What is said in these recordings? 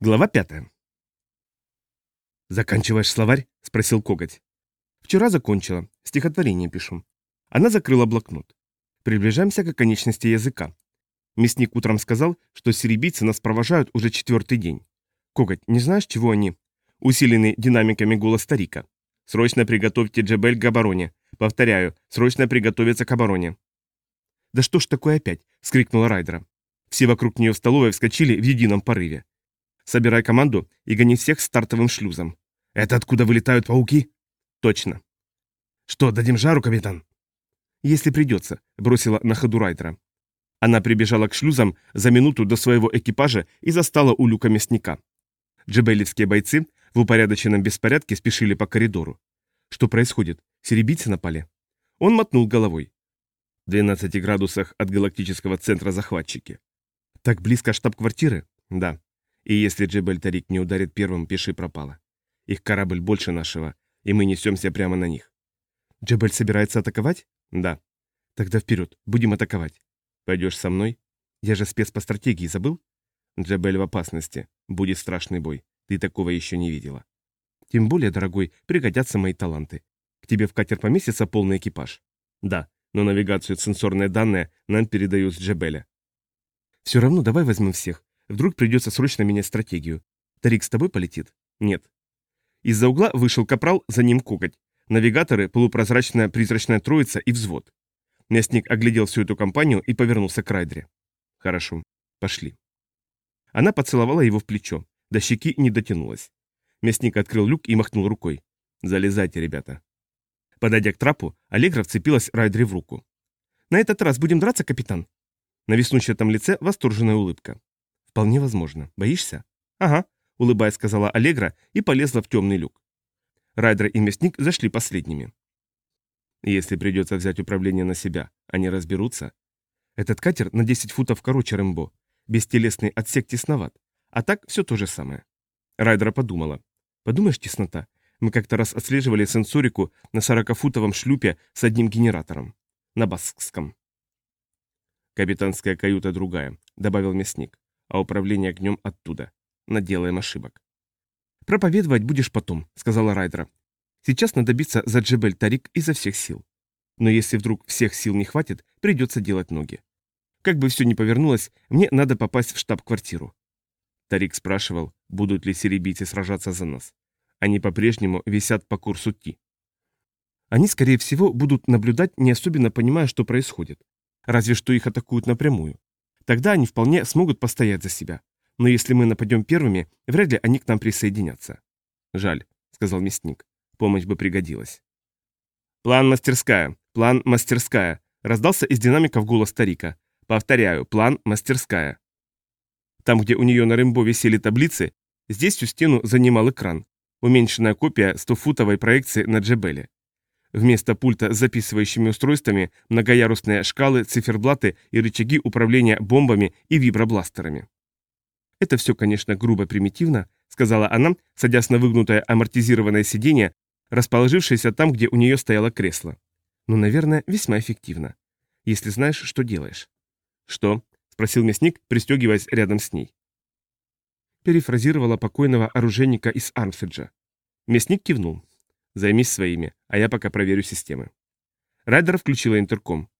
Глава пятая. «Заканчиваешь словарь?» — спросил Коготь. «Вчера закончила. Стихотворение пишу». Она закрыла блокнот. Приближаемся к оконечности языка. Мясник утром сказал, что серебийцы нас провожают уже четвертый день. Коготь, не знаешь, чего они? Усиленный динамиками голос старика. Срочно приготовьте Джебель к обороне. Повторяю, срочно приготовиться к обороне. «Да что ж такое опять?» — скрикнула Райдера. Все вокруг нее в столовой вскочили в едином порыве. Собирай команду и гони всех стартовым шлюзом. Это откуда вылетают пауки? Точно. Что, дадим жару, капитан? Если придется, бросила на ходу Райдера. Она прибежала к шлюзам за минуту до своего экипажа и застала у люка мясника. Джебелевские бойцы в упорядоченном беспорядке спешили по коридору. Что происходит? Серебийцы напали? Он мотнул головой. В 12 градусах от галактического центра захватчики. Так близко штаб-квартиры? Да. И если Джебель Тарик не ударит первым, пиши пропало. Их корабль больше нашего, и мы несемся прямо на них. Джебель собирается атаковать? Да. Тогда вперед, будем атаковать. Пойдешь со мной? Я же спец по стратегии, забыл? Джебель в опасности. Будет страшный бой. Ты такого еще не видела. Тем более, дорогой, пригодятся мои таланты. К тебе в катер поместится полный экипаж? Да, но навигацию и сенсорные данные нам передают с Джебеля. Все равно давай возьмем всех. Вдруг придется срочно менять стратегию. Тарик с тобой полетит? Нет. Из-за угла вышел капрал, за ним коготь. Навигаторы, полупрозрачная призрачная троица и взвод. Мясник оглядел всю эту компанию и повернулся к Райдере. Хорошо, пошли. Она поцеловала его в плечо. До щеки не дотянулась. Мясник открыл люк и махнул рукой. «Залезайте, ребята». Подойдя к трапу, Аллегра вцепилась Райдере в руку. «На этот раз будем драться, капитан?» На веснущатом лице восторженная улыбка. «Вполне возможно. Боишься?» «Ага», — улыбаясь, сказала Аллегра и полезла в темный люк. Райдер и мясник зашли последними. «Если придется взять управление на себя, они разберутся?» «Этот катер на 10 футов короче Рэмбо. Бестелесный отсек тесноват. А так все то же самое». Райдера подумала. «Подумаешь, теснота. Мы как-то раз отслеживали сенсорику на 40-футовом шлюпе с одним генератором. На Баскском». «Капитанская каюта другая», — добавил мясник а управление огнем оттуда. Наделаем ошибок. «Проповедовать будешь потом», — сказала Райдера. «Сейчас надо биться за Джебель Тарик изо всех сил. Но если вдруг всех сил не хватит, придется делать ноги. Как бы все ни повернулось, мне надо попасть в штаб-квартиру». Тарик спрашивал, будут ли серебийцы сражаться за нас. Они по-прежнему висят по курсу Ти. Они, скорее всего, будут наблюдать, не особенно понимая, что происходит. Разве что их атакуют напрямую. Тогда они вполне смогут постоять за себя. Но если мы нападем первыми, вряд ли они к нам присоединятся. Жаль, сказал мясник. Помощь бы пригодилась. План мастерская, план мастерская. Раздался из динамиков голос старика. Повторяю, план мастерская. Там, где у нее на Рэмбо висели таблицы, здесь всю стену занимал экран. Уменьшенная копия 100-футовой проекции на Джебеле. Вместо пульта с записывающими устройствами многоярусные шкалы, циферблаты и рычаги управления бомбами и вибробластерами. «Это все, конечно, грубо примитивно», — сказала она, садясь на выгнутое амортизированное сиденье, расположившееся там, где у нее стояло кресло. «Но, наверное, весьма эффективно, если знаешь, что делаешь». «Что?» — спросил мясник, пристегиваясь рядом с ней. Перефразировала покойного оружейника из Армфеджа. Мясник кивнул. Займись своими, а я пока проверю системы. Райдер включила интерком.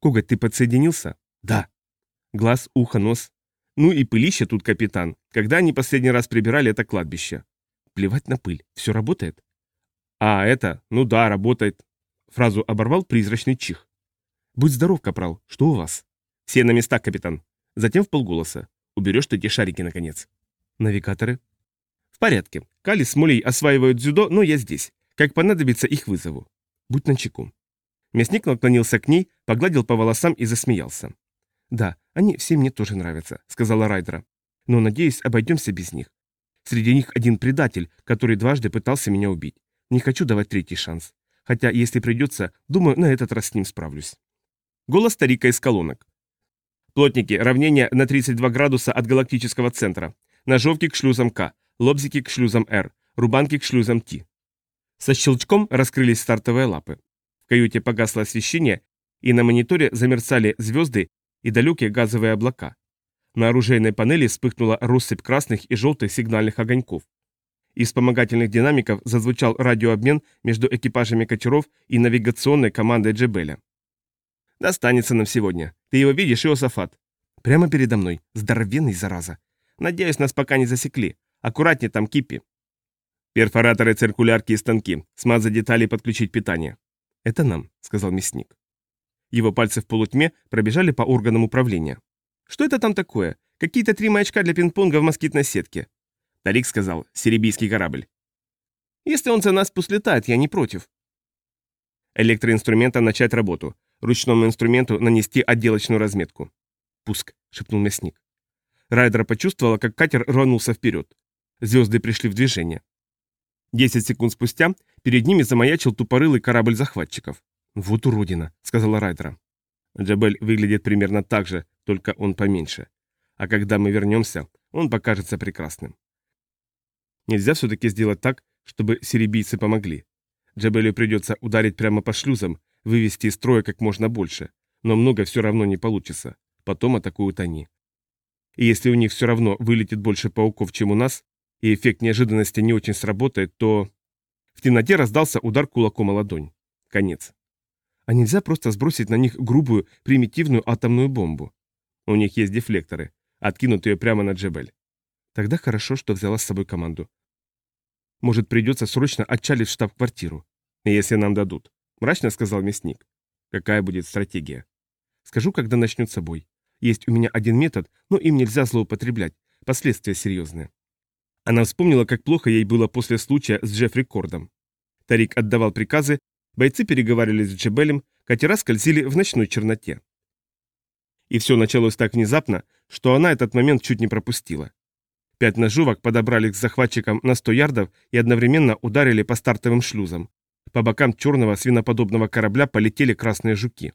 Коготь, ты подсоединился? Да. Глаз, ухо, нос. Ну и пылище тут, капитан. Когда они последний раз прибирали это кладбище? Плевать на пыль. Все работает? А, это? Ну да, работает. Фразу оборвал призрачный чих. Будь здоров, капрал. Что у вас? Все на местах, капитан. Затем в полголоса. Уберешь ты эти шарики, наконец. Навигаторы? В порядке. Кали с Молей осваивают дзюдо, но я здесь. Как понадобится, их вызову. Будь начеку. Мясник наклонился к ней, погладил по волосам и засмеялся. «Да, они все мне тоже нравятся», — сказала Райдера. «Но, надеюсь, обойдемся без них. Среди них один предатель, который дважды пытался меня убить. Не хочу давать третий шанс. Хотя, если придется, думаю, на этот раз с ним справлюсь». Голос старика из колонок. Плотники, равнение на 32 градуса от галактического центра. Ножовки к шлюзам К, лобзики к шлюзам Р, рубанки к шлюзам Т. Со щелчком раскрылись стартовые лапы. В каюте погасло освещение, и на мониторе замерцали звезды и далекие газовые облака. На оружейной панели вспыхнула россыпь красных и желтых сигнальных огоньков. Из вспомогательных динамиков зазвучал радиообмен между экипажами катеров и навигационной командой Джебеля. «Достанется нам сегодня. Ты его видишь, Иосафат?» «Прямо передо мной. Здоровенный, зараза. Надеюсь, нас пока не засекли. Аккуратнее там, Киппи». «Перфораторы, циркулярки и станки. Смазать детали и подключить питание». «Это нам», — сказал мясник. Его пальцы в полутьме пробежали по органам управления. «Что это там такое? Какие-то три маячка для пинг-понга в москитной сетке. Тарик сказал, серебийский корабль. Если он за нас пусть летает, я не против. Электроинструмента начать работу. Ручному инструменту нанести отделочную разметку. Пуск, шепнул мясник. Райдер почувствовала, как катер рванулся вперед. Звезды пришли в движение. Десять секунд спустя перед ними замаячил тупорылый корабль захватчиков. «Вот уродина», — сказала Райдера. Джабель выглядит примерно так же, только он поменьше. А когда мы вернемся, он покажется прекрасным. Нельзя все-таки сделать так, чтобы серебийцы помогли. Джабелю придется ударить прямо по шлюзам, вывести из строя как можно больше, но много все равно не получится. Потом атакуют они. И если у них все равно вылетит больше пауков, чем у нас, и эффект неожиданности не очень сработает, то... В темноте раздался удар кулаком о ладонь. Конец. А нельзя просто сбросить на них грубую, примитивную атомную бомбу. У них есть дефлекторы. Откинут ее прямо на Джебель. Тогда хорошо, что взяла с собой команду. Может, придется срочно отчалить в штаб-квартиру. Если нам дадут. Мрачно сказал мясник. Какая будет стратегия? Скажу, когда начнется бой. Есть у меня один метод, но им нельзя злоупотреблять. Последствия серьезные. Она вспомнила, как плохо ей было после случая с Джеффри Кордом. Тарик отдавал приказы, бойцы переговаривали с Джебелем, катера скользили в ночной черноте. И все началось так внезапно, что она этот момент чуть не пропустила. Пять ножовок подобрали к захватчикам на 100 ярдов и одновременно ударили по стартовым шлюзам. По бокам черного свиноподобного корабля полетели красные жуки.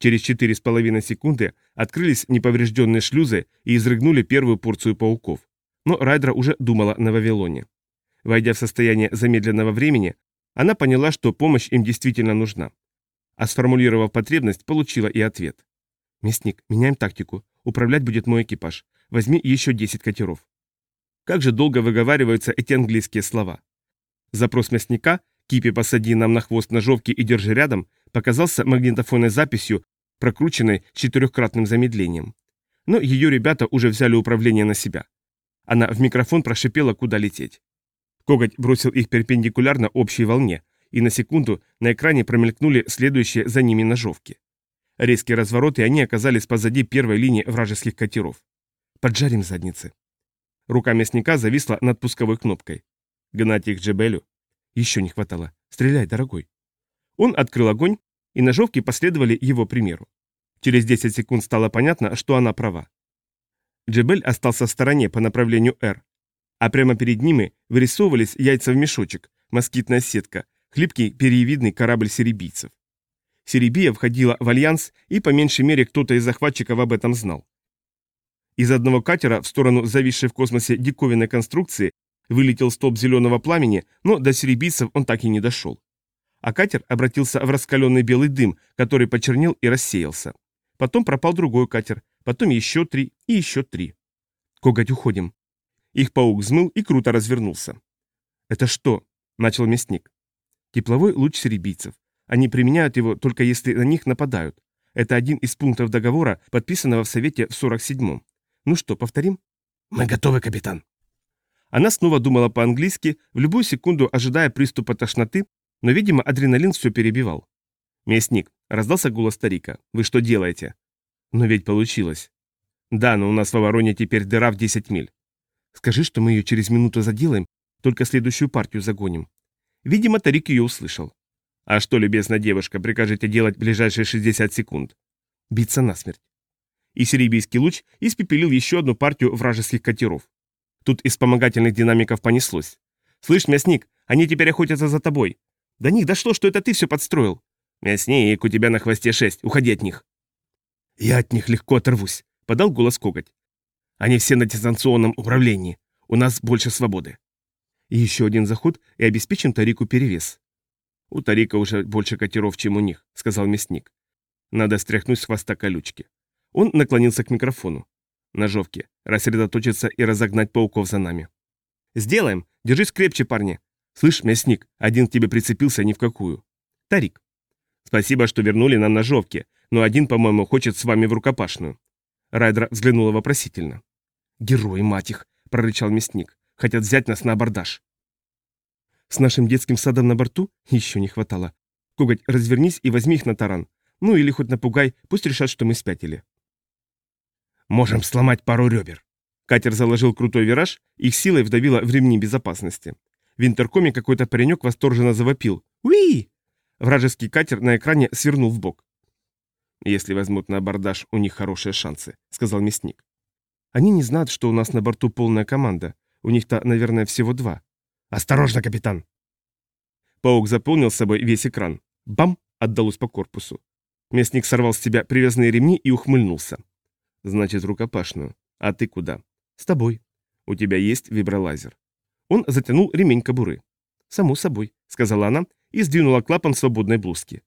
Через четыре с половиной секунды открылись неповрежденные шлюзы и изрыгнули первую порцию пауков. Но Райдра уже думала на Вавилоне. Войдя в состояние замедленного времени, она поняла, что помощь им действительно нужна. А сформулировав потребность, получила и ответ. «Местник, меняем тактику. Управлять будет мой экипаж. Возьми еще 10 катеров». Как же долго выговариваются эти английские слова. Запрос мясника «Кипи, посади нам на хвост ножовки и держи рядом» показался магнитофонной записью, прокрученной четырехкратным замедлением. Но ее ребята уже взяли управление на себя. Она в микрофон прошипела, куда лететь. Коготь бросил их перпендикулярно общей волне, и на секунду на экране промелькнули следующие за ними ножовки. Резкий разворот, и они оказались позади первой линии вражеских катеров. Поджарим задницы. Рука мясника зависла над пусковой кнопкой. Гнать их Джебелю? Еще не хватало. Стреляй, дорогой. Он открыл огонь, и ножовки последовали его примеру. Через 10 секунд стало понятно, что она права. Джебель остался в стороне по направлению «Р», а прямо перед ними вырисовывались яйца в мешочек, москитная сетка, хлипкий перьевидный корабль серебийцев. Серебия входила в альянс, и по меньшей мере кто-то из захватчиков об этом знал. Из одного катера в сторону зависшей в космосе диковинной конструкции вылетел столб зеленого пламени, но до серебийцев он так и не дошел. А катер обратился в раскаленный белый дым, который почернел и рассеялся. Потом пропал другой катер, потом еще три и еще три. Коготь, уходим. Их паук взмыл и круто развернулся. «Это что?» – начал мясник. «Тепловой луч серебийцев. Они применяют его только если на них нападают. Это один из пунктов договора, подписанного в Совете в 47-м. Ну что, повторим? Мы готовы, капитан. Она снова думала по-английски, в любую секунду ожидая приступа тошноты, но, видимо, адреналин все перебивал. «Местник», — раздался голос старика, — «вы что делаете?» «Но ведь получилось». «Да, но у нас в Вороне теперь дыра в 10 миль». «Скажи, что мы ее через минуту заделаем, только следующую партию загоним». Видимо, Тарик ее услышал. «А что, любезная девушка, прикажете делать ближайшие 60 секунд?» «Биться насмерть» и серебийский луч испепелил еще одну партию вражеских катеров. Тут из вспомогательных динамиков понеслось. «Слышь, мясник, они теперь охотятся за тобой. До них дошло, что это ты все подстроил. Мясник, у тебя на хвосте шесть, уходи от них». «Я от них легко оторвусь», — подал голос коготь. «Они все на дистанционном управлении. У нас больше свободы». И еще один заход, и обеспечим Тарику перевес. «У Тарика уже больше катеров, чем у них», — сказал мясник. «Надо стряхнуть с хвоста колючки». Он наклонился к микрофону. Ножовки. Рассредоточиться и разогнать пауков за нами. Сделаем. Держись крепче, парни. Слышь, мясник, один к тебе прицепился ни в какую. Тарик. Спасибо, что вернули нам ножовки, но один, по-моему, хочет с вами в рукопашную. Райдер взглянула вопросительно. «Герои, мать их!» – прорычал мясник. «Хотят взять нас на абордаж». «С нашим детским садом на борту еще не хватало. Коготь, развернись и возьми их на таран. Ну или хоть напугай, пусть решат, что мы спятили». «Можем сломать пару ребер». Катер заложил крутой вираж, их силой вдавило в ремни безопасности. В интеркоме какой-то паренек восторженно завопил. «Уи!» Вражеский катер на экране свернул в бок. «Если возьмут на абордаж, у них хорошие шансы», — сказал мясник. «Они не знают, что у нас на борту полная команда. У них-то, наверное, всего два». «Осторожно, капитан!» Паук заполнил собой весь экран. Бам! Отдалось по корпусу. Мясник сорвал с себя привязанные ремни и ухмыльнулся. «Значит, рукопашную. А ты куда?» «С тобой. У тебя есть вибролазер». Он затянул ремень кобуры. «Само собой», — сказала она и сдвинула клапан свободной блузки.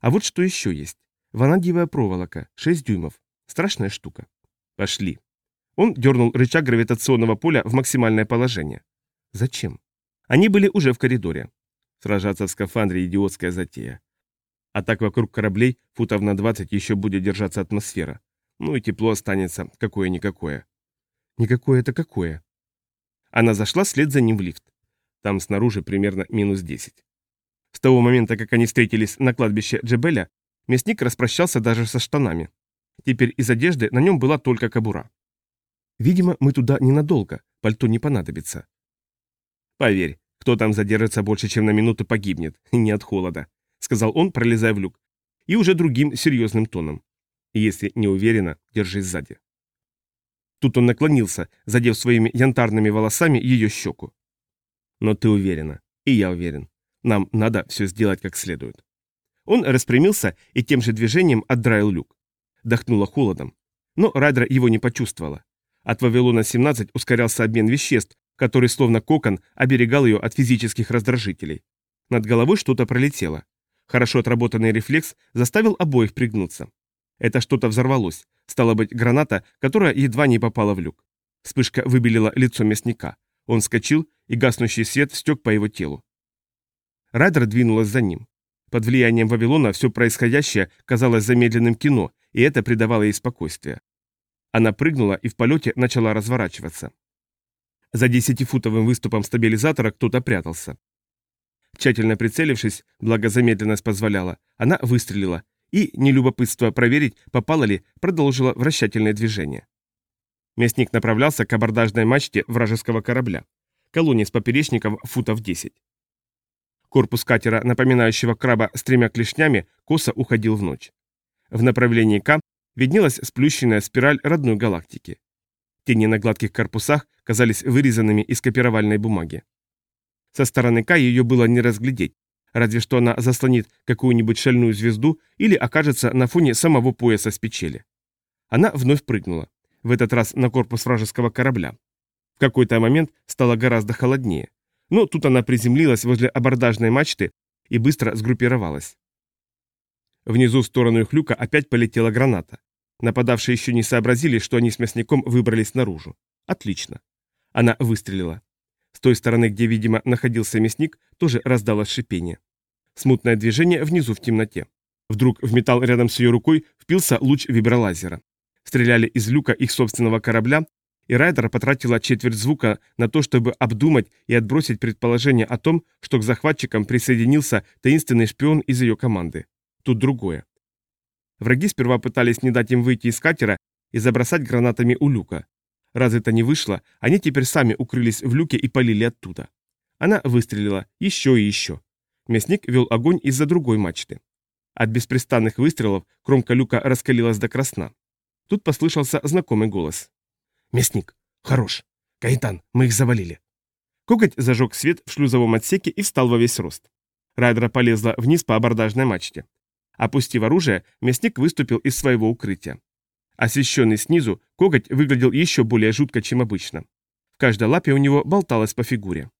«А вот что еще есть. Ванадиевая проволока, 6 дюймов. Страшная штука. Пошли. Он дернул рычаг гравитационного поля в максимальное положение. Зачем? Они были уже в коридоре. Сражаться в скафандре – идиотская затея. А так вокруг кораблей футов на 20 еще будет держаться атмосфера. Ну и тепло останется, какое-никакое. Никакое это какое? Она зашла вслед за ним в лифт. Там снаружи примерно минус 10. С того момента, как они встретились на кладбище Джебеля, Мясник распрощался даже со штанами. Теперь из одежды на нем была только кобура. Видимо, мы туда ненадолго, пальто не понадобится. Поверь, кто там задержится больше, чем на минуту, погибнет, и не от холода, сказал он, пролезая в люк. И уже другим серьезным тоном. Если не уверена, держись сзади. Тут он наклонился, задев своими янтарными волосами ее щеку. Но ты уверена, и я уверен. Нам надо все сделать как следует. Он распрямился и тем же движением отдраил люк. Дохнуло холодом. Но Райдер его не почувствовала. От Вавилона-17 ускорялся обмен веществ, который словно кокон оберегал ее от физических раздражителей. Над головой что-то пролетело. Хорошо отработанный рефлекс заставил обоих пригнуться. Это что-то взорвалось. Стало быть, граната, которая едва не попала в люк. Вспышка выбелила лицо мясника. Он вскочил, и гаснущий свет стек по его телу. Райдер двинулась за ним. Под влиянием Вавилона все происходящее казалось замедленным кино, и это придавало ей спокойствие. Она прыгнула и в полете начала разворачиваться. За десятифутовым выступом стабилизатора кто-то прятался. Тщательно прицелившись, благо замедленность позволяла, она выстрелила и, не любопытствуя проверить, попала ли, продолжила вращательное движение. Мясник направлялся к абордажной мачте вражеского корабля. Колония с поперечником футов 10. Корпус катера, напоминающего краба с тремя клешнями, косо уходил в ночь. В направлении К виднелась сплющенная спираль родной галактики. Тени на гладких корпусах казались вырезанными из копировальной бумаги. Со стороны К ее было не разглядеть, разве что она заслонит какую-нибудь шальную звезду или окажется на фоне самого пояса с печели. Она вновь прыгнула, в этот раз на корпус вражеского корабля. В какой-то момент стало гораздо холоднее. Но тут она приземлилась возле абордажной мачты и быстро сгруппировалась. Внизу в сторону их люка опять полетела граната. Нападавшие еще не сообразили, что они с мясником выбрались наружу. Отлично. Она выстрелила. С той стороны, где, видимо, находился мясник, тоже раздалось шипение. Смутное движение внизу в темноте. Вдруг в металл рядом с ее рукой впился луч вибролазера. Стреляли из люка их собственного корабля, и Райдер потратила четверть звука на то, чтобы обдумать и отбросить предположение о том, что к захватчикам присоединился таинственный шпион из ее команды. Тут другое. Враги сперва пытались не дать им выйти из катера и забросать гранатами у люка. Раз это не вышло, они теперь сами укрылись в люке и полили оттуда. Она выстрелила еще и еще. Мясник вел огонь из-за другой мачты. От беспрестанных выстрелов кромка люка раскалилась до красна. Тут послышался знакомый голос. Мясник. Хорош. Каитан, мы их завалили. Коготь зажег свет в шлюзовом отсеке и встал во весь рост. Райдера полезла вниз по абордажной мачте. Опустив оружие, мясник выступил из своего укрытия. Освещенный снизу, коготь выглядел еще более жутко, чем обычно. В каждой лапе у него болталось по фигуре.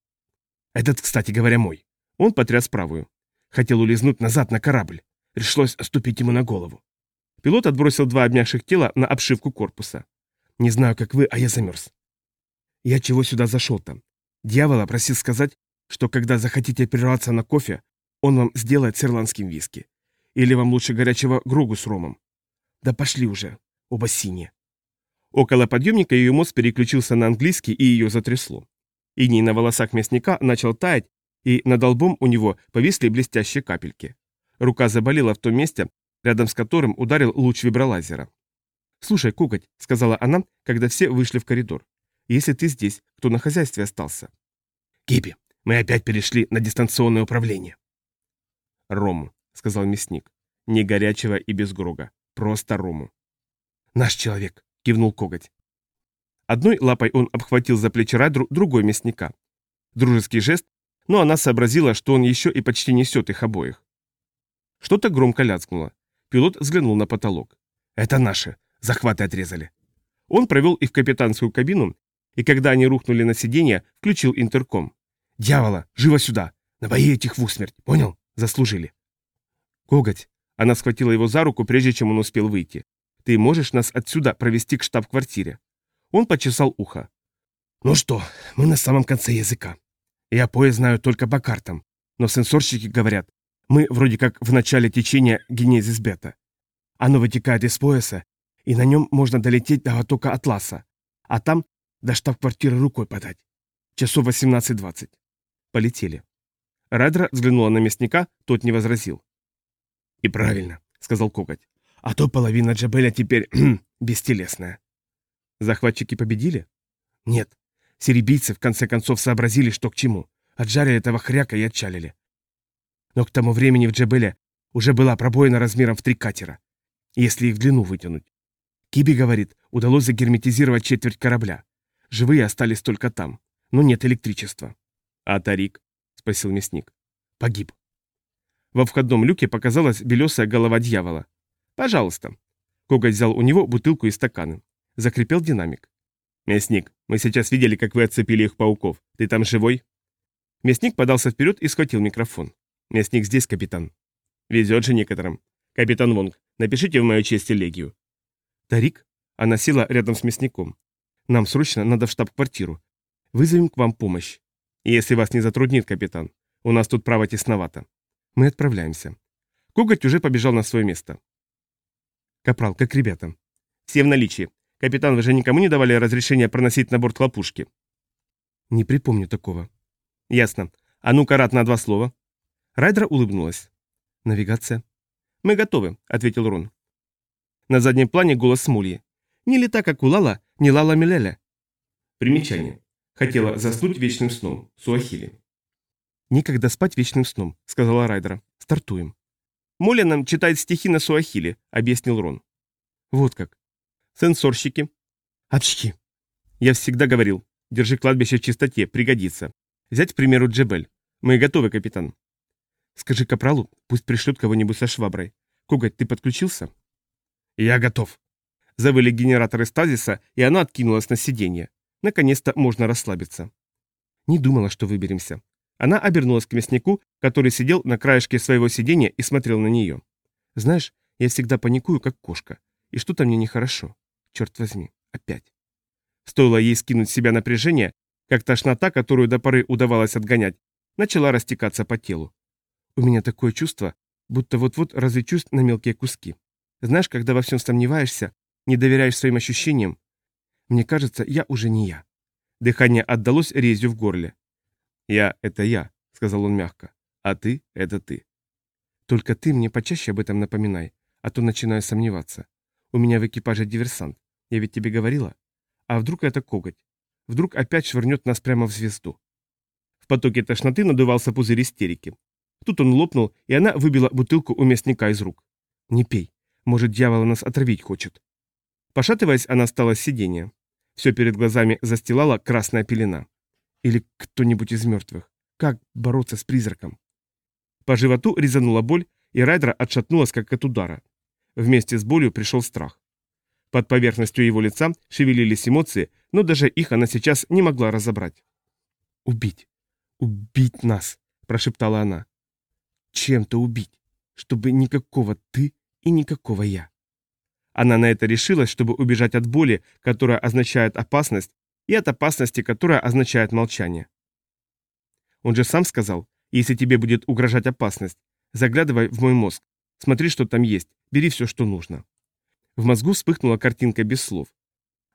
«Этот, кстати говоря, мой». Он потряс правую. Хотел улизнуть назад на корабль. Пришлось ступить ему на голову. Пилот отбросил два обмякших тела на обшивку корпуса. Не знаю, как вы, а я замерз. Я чего сюда зашел-то? Дьявола просил сказать, что когда захотите прерваться на кофе, он вам сделает с ирландским виски. Или вам лучше горячего грогу с ромом. Да пошли уже, оба синие. Около подъемника ее мозг переключился на английский, и ее затрясло. Иней на волосах мясника начал таять, и над лбом у него повисли блестящие капельки. Рука заболела в том месте, рядом с которым ударил луч вибролазера. «Слушай, Кукоть», — сказала она, когда все вышли в коридор, — «если ты здесь, кто на хозяйстве остался?» «Кипи, мы опять перешли на дистанционное управление». «Рому», — сказал мясник. «Не горячего и без грога. Просто рому». «Наш человек», — кивнул коготь. Одной лапой он обхватил за плечи Райдру другой мясника. Дружеский жест, но она сообразила, что он еще и почти несет их обоих. Что-то громко лязгнуло. Пилот взглянул на потолок. «Это наши. Захваты отрезали». Он провел их в капитанскую кабину, и когда они рухнули на сиденье, включил интерком. «Дьявола! Живо сюда! На бои этих в усмерть! Понял? Заслужили!» «Коготь!» Она схватила его за руку, прежде чем он успел выйти. «Ты можешь нас отсюда провести к штаб-квартире?» Он почесал ухо. «Ну что, мы на самом конце языка. Я поезд знаю только по картам, но сенсорщики говорят, мы вроде как в начале течения генезис бета. Оно вытекает из пояса, и на нем можно долететь до потока Атласа, а там до штаб-квартиры рукой подать. Часов 18-20. Полетели. Радра взглянула на мясника, тот не возразил. «И правильно», — сказал Коготь. «А то половина Джабеля теперь бестелесная». «Захватчики победили?» «Нет. Серебийцы в конце концов сообразили, что к чему. Отжарили этого хряка и отчалили. Но к тому времени в Джебеле уже была пробоина размером в три катера, если их в длину вытянуть. Киби говорит, удалось загерметизировать четверть корабля. Живые остались только там, но нет электричества. «А Тарик?» — спросил мясник. «Погиб». Во входном люке показалась белесая голова дьявола. «Пожалуйста». Коготь взял у него бутылку и стаканы. Закрепел динамик. «Мясник, мы сейчас видели, как вы отцепили их пауков. Ты там живой?» Мясник подался вперед и схватил микрофон. Мясник здесь, капитан. Везет же некоторым. Капитан Вонг, напишите в мою честь элегию. Тарик? Она села рядом с мясником. Нам срочно надо в штаб-квартиру. Вызовем к вам помощь. Если вас не затруднит, капитан. У нас тут право тесновато. Мы отправляемся. Коготь уже побежал на свое место. Капрал, как ребята? Все в наличии. Капитан, вы же никому не давали разрешения проносить на борт хлопушки? Не припомню такого. Ясно. А ну-ка, рад на два слова. Райдра улыбнулась. «Навигация». «Мы готовы», — ответил Рун. На заднем плане голос Смульи. «Не лета, как у Лала, не Лала Милеля». Примечание. Хотела заснуть вечным сном. Суахили. «Никогда спать вечным сном», — сказала Райдра. «Стартуем». «Моля нам читает стихи на суахили», — объяснил Рон. «Вот как. Сенсорщики». «Очки». «Я всегда говорил, держи кладбище в чистоте, пригодится. Взять, к примеру, Джебель. Мы готовы, капитан». Скажи Капралу, пусть пришлет кого-нибудь со шваброй. Коготь, ты подключился? Я готов. Завыли генераторы стазиса, и она откинулась на сиденье. Наконец-то можно расслабиться. Не думала, что выберемся. Она обернулась к мяснику, который сидел на краешке своего сиденья и смотрел на нее. Знаешь, я всегда паникую, как кошка. И что-то мне нехорошо. Черт возьми, опять. Стоило ей скинуть с себя напряжение, как тошнота, которую до поры удавалось отгонять, начала растекаться по телу. У меня такое чувство, будто вот-вот различусь на мелкие куски. Знаешь, когда во всем сомневаешься, не доверяешь своим ощущениям, мне кажется, я уже не я. Дыхание отдалось резью в горле. «Я — это я», — сказал он мягко, — «а ты — это ты». «Только ты мне почаще об этом напоминай, а то начинаю сомневаться. У меня в экипаже диверсант, я ведь тебе говорила. А вдруг это коготь? Вдруг опять швырнет нас прямо в звезду?» В потоке тошноты надувался пузырь истерики. Тут он лопнул, и она выбила бутылку у мясника из рук. «Не пей. Может, дьявол нас отравить хочет». Пошатываясь, она стала с сиденья. Все перед глазами застилала красная пелена. Или кто-нибудь из мертвых. Как бороться с призраком? По животу резанула боль, и Райдра отшатнулась, как от удара. Вместе с болью пришел страх. Под поверхностью его лица шевелились эмоции, но даже их она сейчас не могла разобрать. «Убить! Убить нас!» – прошептала она чем-то убить, чтобы никакого ты и никакого я. Она на это решилась, чтобы убежать от боли, которая означает опасность, и от опасности, которая означает молчание. Он же сам сказал, если тебе будет угрожать опасность, заглядывай в мой мозг, смотри, что там есть, бери все, что нужно. В мозгу вспыхнула картинка без слов.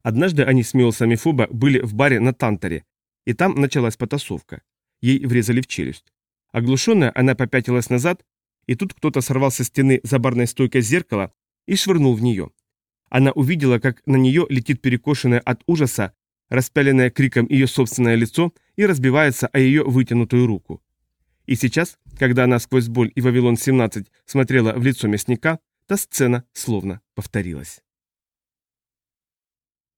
Однажды они с Миосами Фоба были в баре на Танторе, и там началась потасовка. Ей врезали в челюсть. Оглушенная, она попятилась назад, и тут кто-то сорвал со стены за барной стойкой зеркало и швырнул в нее. Она увидела, как на нее летит перекошенное от ужаса, распяленное криком ее собственное лицо и разбивается о ее вытянутую руку. И сейчас, когда она сквозь боль и Вавилон-17 смотрела в лицо мясника, та сцена словно повторилась.